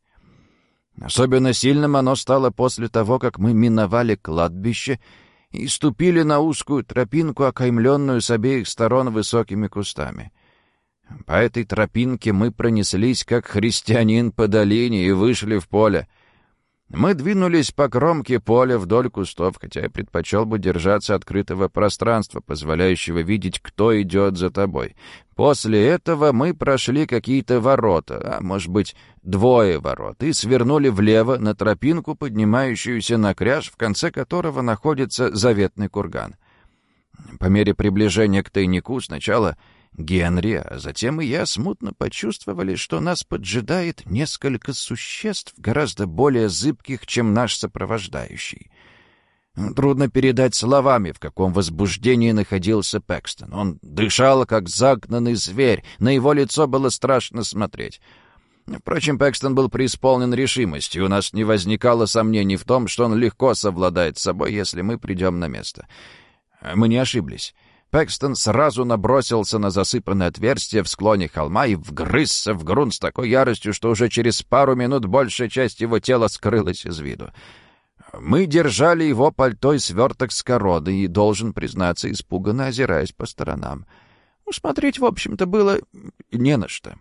Особенно сильным оно стало после того, как мы миновали кладбище и ступили на узкую тропинку, окаймленную с обеих сторон высокими кустами. По этой тропинке мы пронеслись, как христианин по долине, и вышли в поле — мы двинулись по кромке поля вдоль кустов, хотя я предпочел бы держаться открытого пространства, позволяющего видеть, кто идет за тобой. После этого мы прошли какие-то ворота, а, может быть, двое ворот, и свернули влево на тропинку, поднимающуюся на кряж, в конце которого находится заветный курган. По мере приближения к тайнику сначала Генри, а затем и я смутно почувствовали, что нас поджидает несколько существ, гораздо более зыбких, чем наш сопровождающий. Трудно передать словами, в каком возбуждении находился Пэкстон. Он дышал, как загнанный зверь, на его лицо было страшно смотреть. Впрочем, Пэкстон был преисполнен решимости, у нас не возникало сомнений в том, что он легко совладает с собой, если мы придем на место. Мы не ошиблись. Пэкстон сразу набросился на засыпанное отверстие в склоне холма и вгрызся в грунт с такой яростью, что уже через пару минут большая часть его тела скрылась из виду. Мы держали его пальто и сверток с короной, и, должен признаться, испуганно озираясь по сторонам. Смотреть, в общем-то, было не на что.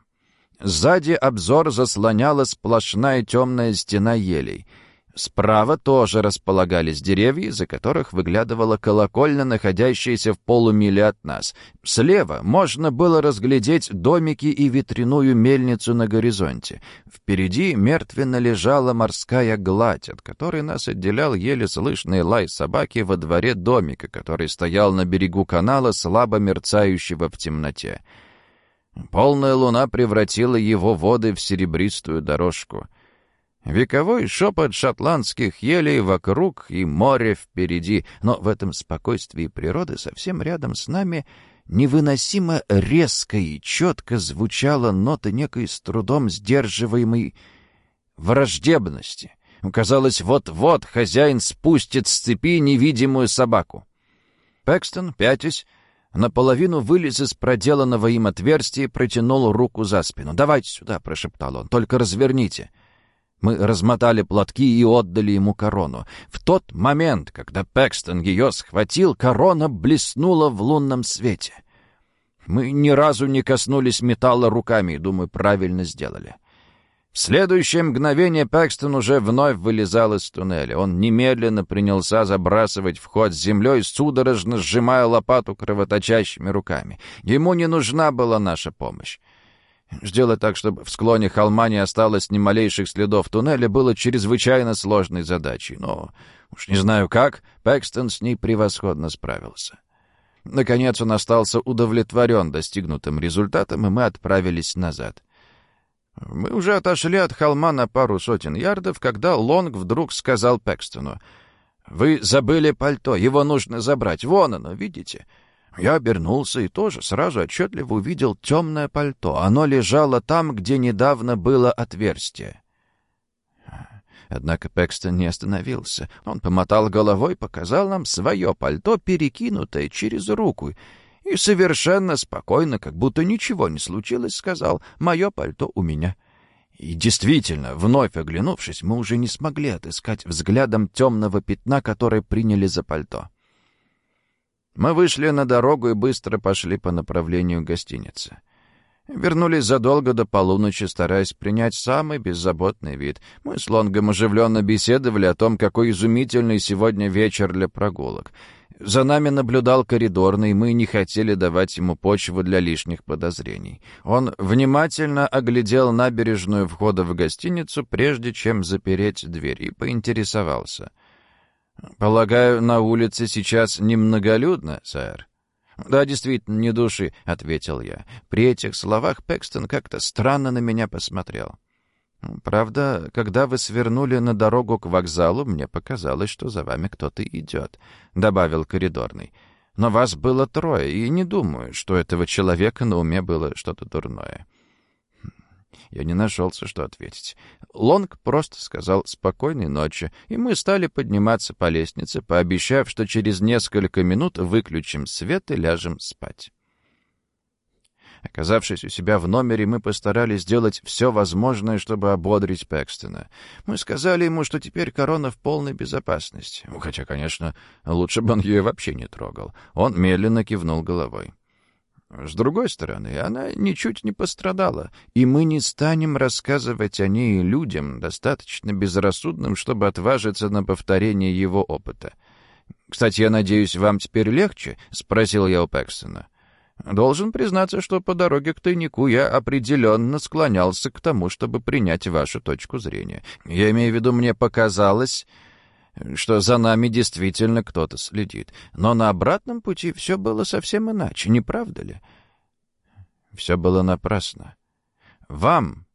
Сзади обзор заслоняла сплошная темная стена елей — Справа тоже располагались деревья, за которых выглядывала колокольня, находящаяся в полумиле от нас. Слева можно было разглядеть домики и ветряную мельницу на горизонте. Впереди мертвенно лежала морская гладь, от которой нас отделял еле слышный лай собаки во дворе домика, который стоял на берегу канала, слабо мерцающего в темноте. Полная луна превратила его воды в серебристую дорожку — Вековой шепот шотландских елей вокруг и море впереди, но в этом спокойствии природы совсем рядом с нами невыносимо резко и четко звучала нота некой с трудом сдерживаемой враждебности. Казалось, вот-вот хозяин спустит с цепи невидимую собаку. Пэкстон, пятясь, наполовину вылез из проделанного им отверстия и протянул руку за спину. «Давайте сюда», — прошептал он, — «только разверните». Мы размотали платки и отдали ему корону. В тот момент, когда Пэкстон ее схватил, корона блеснула в лунном свете. Мы ни разу не коснулись металла руками и, думаю, правильно сделали. В следующее мгновение Пэкстон уже вновь вылезал из туннеля. Он немедленно принялся забрасывать вход с землей, судорожно сжимая лопату кровоточащими руками. Ему не нужна была наша помощь. Сделать так, чтобы в склоне холма не осталось ни малейших следов туннеля, было чрезвычайно сложной задачей, но, уж не знаю как, Пэкстон с ней превосходно справился. Наконец он остался удовлетворен достигнутым результатом, и мы отправились назад. Мы уже отошли от холма на пару сотен ярдов, когда Лонг вдруг сказал Пэкстону, «Вы забыли пальто, его нужно забрать. Вон оно, видите?» Я обернулся и тоже сразу отчетливо увидел темное пальто. Оно лежало там, где недавно было отверстие. Однако Пэкстон не остановился. Он помотал головой, показал нам свое пальто, перекинутое через руку, и совершенно спокойно, как будто ничего не случилось, сказал «Мое пальто у меня». И действительно, вновь оглянувшись, мы уже не смогли отыскать взглядом темного пятна, которое приняли за пальто. Мы вышли на дорогу и быстро пошли по направлению гостиницы. Вернулись задолго до полуночи, стараясь принять самый беззаботный вид. Мы с Лонгом оживленно беседовали о том, какой изумительный сегодня вечер для прогулок. За нами наблюдал коридорный, мы не хотели давать ему почву для лишних подозрений. Он внимательно оглядел набережную входа в гостиницу, прежде чем запереть дверь, и поинтересовался — «Полагаю, на улице сейчас немноголюдно, сэр?» «Да, действительно, не души», — ответил я. При этих словах Пэкстон как-то странно на меня посмотрел. «Правда, когда вы свернули на дорогу к вокзалу, мне показалось, что за вами кто-то идет», — добавил коридорный. «Но вас было трое, и не думаю, что этого человека на уме было что-то дурное». Я не нашелся, что ответить. Лонг просто сказал «спокойной ночи», и мы стали подниматься по лестнице, пообещав, что через несколько минут выключим свет и ляжем спать. Оказавшись у себя в номере, мы постарались сделать все возможное, чтобы ободрить Пэкстона. Мы сказали ему, что теперь корона в полной безопасности. Хотя, конечно, лучше бы он ее вообще не трогал. Он медленно кивнул головой. С другой стороны, она ничуть не пострадала, и мы не станем рассказывать о ней людям, достаточно безрассудным, чтобы отважиться на повторение его опыта. «Кстати, я надеюсь, вам теперь легче?» — спросил я у Пэкстона. Должен признаться, что по дороге к тайнику я определенно склонялся к тому, чтобы принять вашу точку зрения. Я имею в виду, мне показалось, что за нами действительно кто-то следит. Но на обратном пути все было совсем иначе, не правда ли? Все было напрасно. «Вам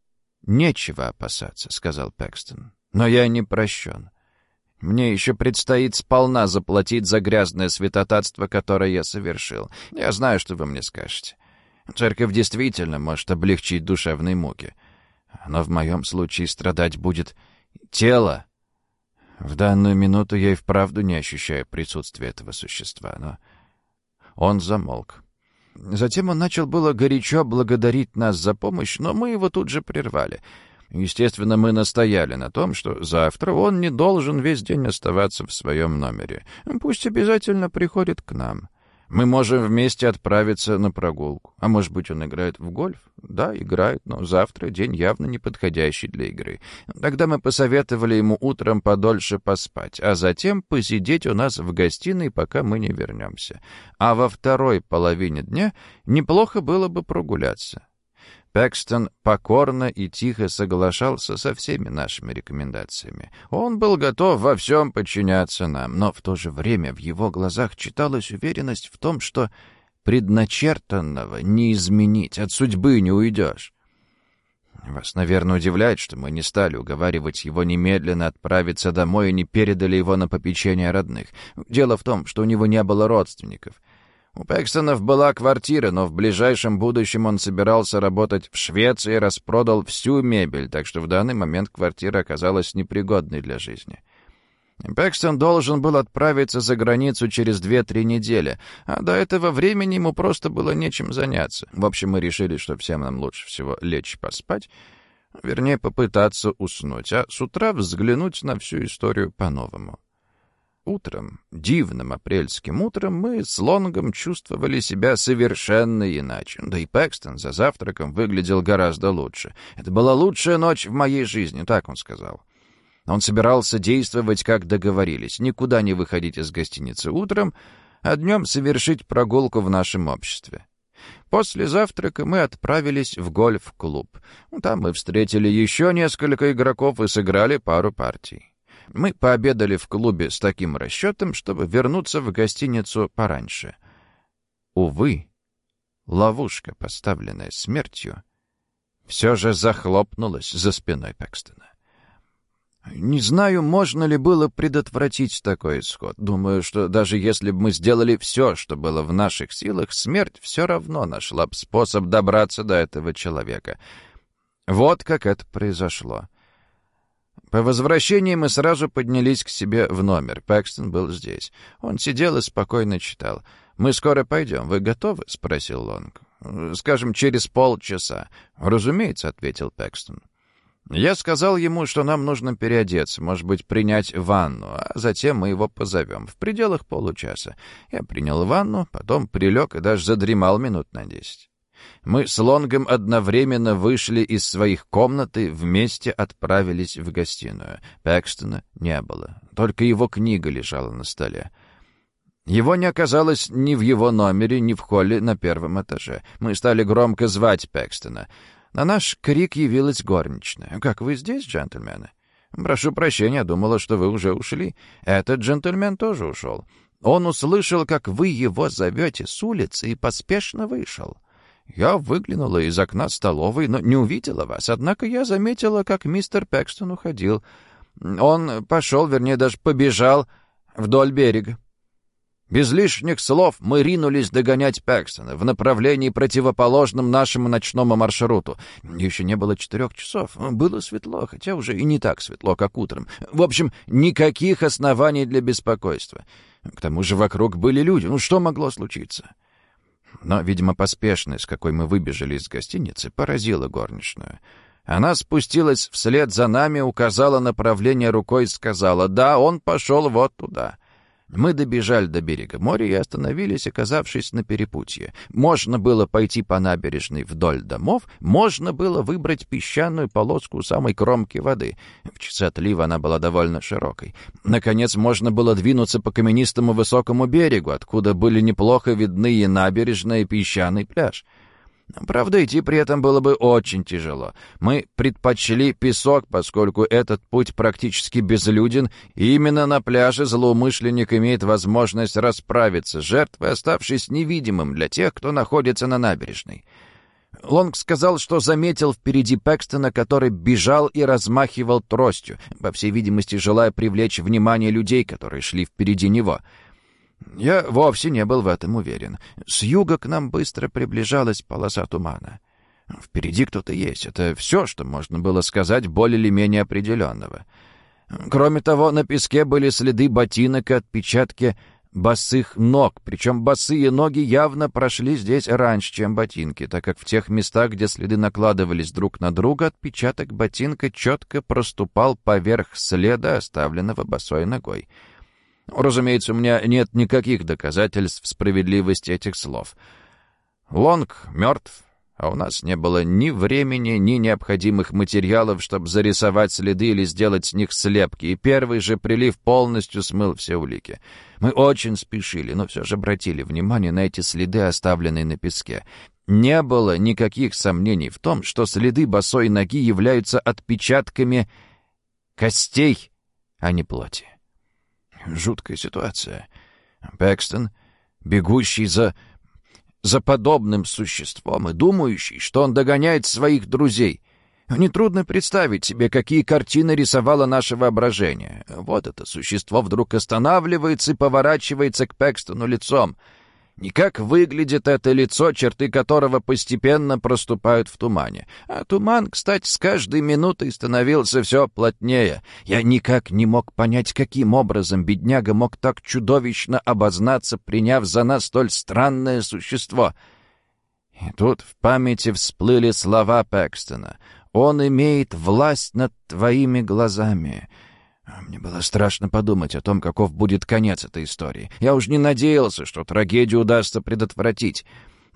нечего опасаться», — сказал Пэкстон. «Но я не прощен. Мне еще предстоит сполна заплатить за грязное святотатство, которое я совершил. Я знаю, что вы мне скажете. Церковь действительно может облегчить душевные муки. Но в моем случае страдать будет тело, в данную минуту я и вправду не ощущаю присутствия этого существа, но... Он замолк. Затем он начал было горячо благодарить нас за помощь, но мы его тут же прервали. Естественно, мы настояли на том, что завтра он не должен весь день оставаться в своем номере. Пусть обязательно приходит к нам. Мы можем вместе отправиться на прогулку. А может быть, он играет в гольф? Да, играет, но завтра день явно неподходящий для игры. Тогда мы посоветовали ему утром подольше поспать, а затем посидеть у нас в гостиной, пока мы не вернемся. А во второй половине дня неплохо было бы прогуляться. Пэкстон покорно и тихо соглашался со всеми нашими рекомендациями. Он был готов во всем подчиняться нам, но в то же время в его глазах читалась уверенность в том, что предначертанного не изменить, от судьбы не уйдешь. Вас, наверное, удивляет, что мы не стали уговаривать его немедленно отправиться домой и не передали его на попечение родных. Дело в том, что у него не было родственников. У Пэкстонов была квартира, но в ближайшем будущем он собирался работать в Швеции и распродал всю мебель, так что в данный момент квартира оказалась непригодной для жизни. Пэкстон должен был отправиться за границу через две-три недели, а до этого времени ему просто было нечем заняться. В общем, мы решили, что всем нам лучше всего лечь поспать, вернее, попытаться уснуть, а с утра взглянуть на всю историю по-новому. Утром, дивным апрельским утром, мы с Лонгом чувствовали себя совершенно иначе. Да и Пэкстон за завтраком выглядел гораздо лучше. Это была лучшая ночь в моей жизни, так он сказал. Он собирался действовать, как договорились, никуда не выходить из гостиницы утром, а днем совершить прогулку в нашем обществе. После завтрака мы отправились в гольф-клуб. Там мы встретили еще несколько игроков и сыграли пару партий. Мы пообедали в клубе с таким расчетом, чтобы вернуться в гостиницу пораньше. Увы, ловушка, поставленная смертью, все же захлопнулась за спиной Пэкстона. Не знаю, можно ли было предотвратить такой исход. Думаю, что даже если бы мы сделали все, что было в наших силах, смерть все равно нашла бы способ добраться до этого человека. Вот как это произошло. По возвращении мы сразу поднялись к себе в номер. Пэкстон был здесь. Он сидел и спокойно читал. «Мы скоро пойдем. Вы готовы?» — спросил Лонг. «Скажем, через полчаса». «Разумеется», — ответил Пэкстон. Я сказал ему, что нам нужно переодеться, может быть, принять ванну, а затем мы его позовем. В пределах получаса. Я принял ванну, потом прилег и даже задремал минут на десять. Мы с Лонгом одновременно вышли из своих комнат и вместе отправились в гостиную. Пэкстона не было, только его книга лежала на столе. Его не оказалось ни в его номере, ни в холле на первом этаже. Мы стали громко звать Пэкстона. На наш крик явилась горничная. «Как вы здесь, джентльмены?» «Прошу прощения, думала, что вы уже ушли. Этот джентльмен тоже ушел. Он услышал, как вы его зовете с улицы и поспешно вышел». Я выглянула из окна столовой, но не увидела вас. Однако я заметила, как мистер Пэкстон уходил. Он пошел, вернее, даже побежал вдоль берега. Без лишних слов мы ринулись догонять Пэкстона в направлении, противоположном нашему ночному маршруту. Еще не было четырех часов. Было светло, хотя уже и не так светло, как утром. В общем, никаких оснований для беспокойства. К тому же вокруг были люди. Ну, что могло случиться? Но, видимо, поспешность, с какой мы выбежали из гостиницы, поразила горничную. Она спустилась вслед за нами, указала направление рукой и сказала «Да, он пошел вот туда». Мы добежали до берега моря и остановились, оказавшись на перепутье. Можно было пойти по набережной вдоль домов, можно было выбрать песчаную полоску у самой кромки воды. В часы отлива она была довольно широкой. Наконец, можно было двинуться по каменистому высокому берегу, откуда были неплохо видны и набережная, и песчаный пляж. Правда, идти при этом было бы очень тяжело. Мы предпочли песок, поскольку этот путь практически безлюден, и именно на пляже злоумышленник имеет возможность расправиться с жертвой, оставшись невидимым для тех, кто находится на набережной. Лонг сказал, что заметил впереди Пэкстона, который бежал и размахивал тростью, по всей видимости, желая привлечь внимание людей, которые шли впереди него — я вовсе не был в этом уверен. С юга к нам быстро приближалась полоса тумана. Впереди кто-то есть. Это все, что можно было сказать более или менее определенного. Кроме того, на песке были следы ботинок и отпечатки босых ног, причем босые ноги явно прошли здесь раньше, чем ботинки, так как в тех местах, где следы накладывались друг на друга, отпечаток ботинка четко проступал поверх следа, оставленного босой ногой. Разумеется, у меня нет никаких доказательств справедливости этих слов. Лонг мертв, а у нас не было ни времени, ни необходимых материалов, чтобы зарисовать следы или сделать с них слепки, и первый же прилив полностью смыл все улики. Мы очень спешили, но все же обратили внимание на эти следы, оставленные на песке. Не было никаких сомнений в том, что следы босой ноги являются отпечатками костей, а не плоти. Жуткая ситуация. Бэкстон, бегущий за... за подобным существом и думающий, что он догоняет своих друзей. Нетрудно представить себе, какие картины рисовало наше воображение. Вот это существо вдруг останавливается и поворачивается к Пэкстону лицом — не как выглядит это лицо, черты которого постепенно проступают в тумане. А туман, кстати, с каждой минутой становился все плотнее. Я никак не мог понять, каким образом бедняга мог так чудовищно обознаться, приняв за нас столь странное существо. И тут в памяти всплыли слова Пэкстона. «Он имеет власть над твоими глазами». Мне было страшно подумать о том, каков будет конец этой истории. Я уж не надеялся, что трагедию удастся предотвратить.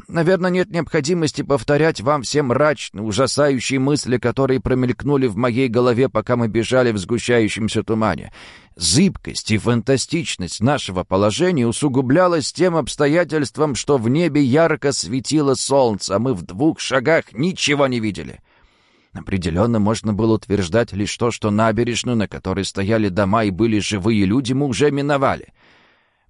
Наверное, нет необходимости повторять вам все мрачные, ужасающие мысли, которые промелькнули в моей голове, пока мы бежали в сгущающемся тумане. Зыбкость и фантастичность нашего положения усугублялась тем обстоятельством, что в небе ярко светило солнце, а мы в двух шагах ничего не видели. Определенно можно было утверждать лишь то, что набережную, на которой стояли дома и были живые люди, мы уже миновали.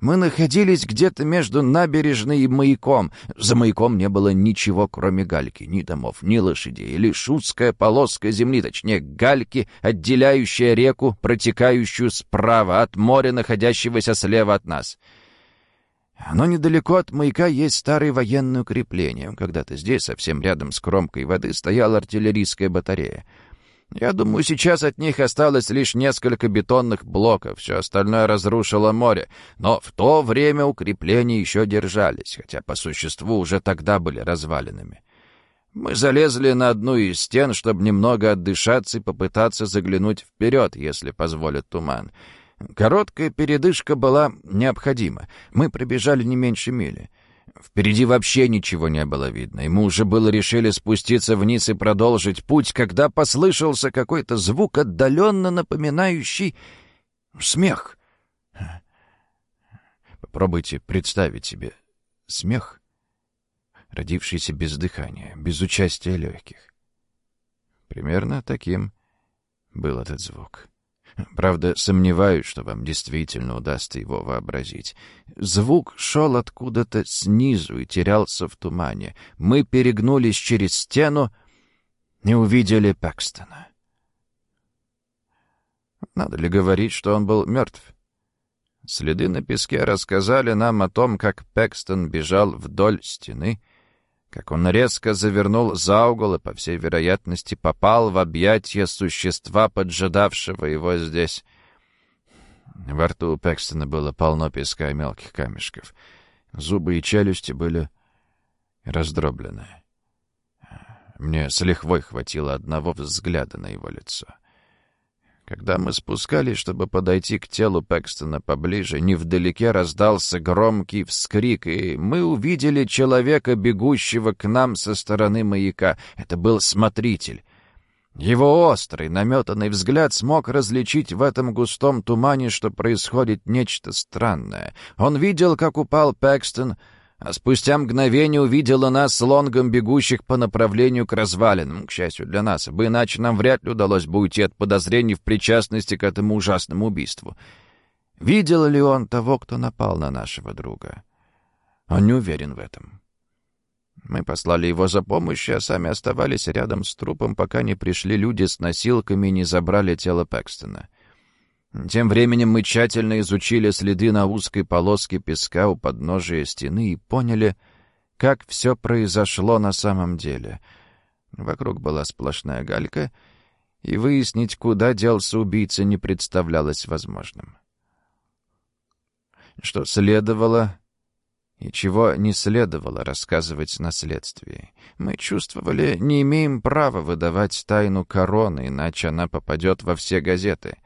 Мы находились где-то между набережной и маяком. За маяком не было ничего, кроме гальки, ни домов, ни лошадей, лишь узкая полоска земли, точнее гальки, отделяющая реку, протекающую справа от моря, находящегося слева от нас — но недалеко от маяка есть старое военное укрепление. Когда-то здесь, совсем рядом с кромкой воды, стояла артиллерийская батарея. Я думаю, сейчас от них осталось лишь несколько бетонных блоков, все остальное разрушило море. Но в то время укрепления еще держались, хотя по существу уже тогда были развалинами. Мы залезли на одну из стен, чтобы немного отдышаться и попытаться заглянуть вперед, если позволит туман. Короткая передышка была необходима. Мы пробежали не меньше мили. Впереди вообще ничего не было видно, и мы уже было решили спуститься вниз и продолжить путь, когда послышался какой-то звук, отдаленно напоминающий смех. Попробуйте представить себе смех, родившийся без дыхания, без участия легких. Примерно таким был этот звук. Правда, сомневаюсь, что вам действительно удастся его вообразить. Звук шел откуда-то снизу и терялся в тумане. Мы перегнулись через стену и увидели Пэкстона. Надо ли говорить, что он был мертв? Следы на песке рассказали нам о том, как Пекстон бежал вдоль стены, как он резко завернул за угол и, по всей вероятности, попал в объятия существа, поджидавшего его здесь. Во рту у Пекстона было полно песка и мелких камешков. Зубы и челюсти были раздроблены. Мне с лихвой хватило одного взгляда на его лицо. Когда мы спускались, чтобы подойти к телу Пэкстона поближе, невдалеке раздался громкий вскрик, и мы увидели человека, бегущего к нам со стороны маяка. Это был смотритель. Его острый, наметанный взгляд смог различить в этом густом тумане, что происходит нечто странное. Он видел, как упал Пэкстон, а спустя мгновение увидела нас с Лонгом, бегущих по направлению к развалинам, к счастью для нас, ибо иначе нам вряд ли удалось бы уйти от подозрений в причастности к этому ужасному убийству. Видел ли он того, кто напал на нашего друга? Он не уверен в этом. Мы послали его за помощью, а сами оставались рядом с трупом, пока не пришли люди с носилками и не забрали тело Пэкстона. Тем временем мы тщательно изучили следы на узкой полоске песка у подножия стены и поняли, как все произошло на самом деле. Вокруг была сплошная галька, и выяснить, куда делся убийца, не представлялось возможным. Что следовало и чего не следовало рассказывать на следствии. Мы чувствовали, не имеем права выдавать тайну короны, иначе она попадет во все газеты.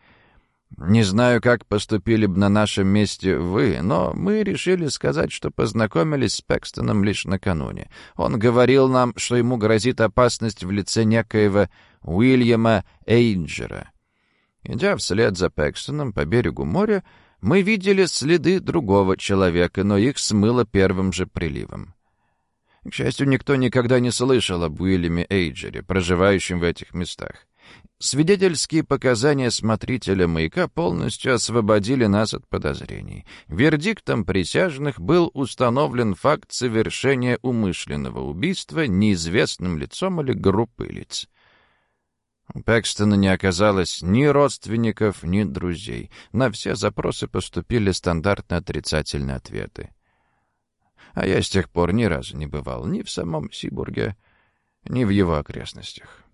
Не знаю, как поступили бы на нашем месте вы, но мы решили сказать, что познакомились с Пекстоном лишь накануне. Он говорил нам, что ему грозит опасность в лице некоего Уильяма Эйнджера. Идя вслед за Пекстоном по берегу моря, мы видели следы другого человека, но их смыло первым же приливом. К счастью, никто никогда не слышал об Уильяме Эйджере, проживающем в этих местах. Свидетельские показания смотрителя маяка полностью освободили нас от подозрений. Вердиктом присяжных был установлен факт совершения умышленного убийства неизвестным лицом или группой лиц. У Пэкстона не оказалось ни родственников, ни друзей. На все запросы поступили стандартно отрицательные ответы. А я с тех пор ни разу не бывал ни в самом Сибурге, ни в его окрестностях.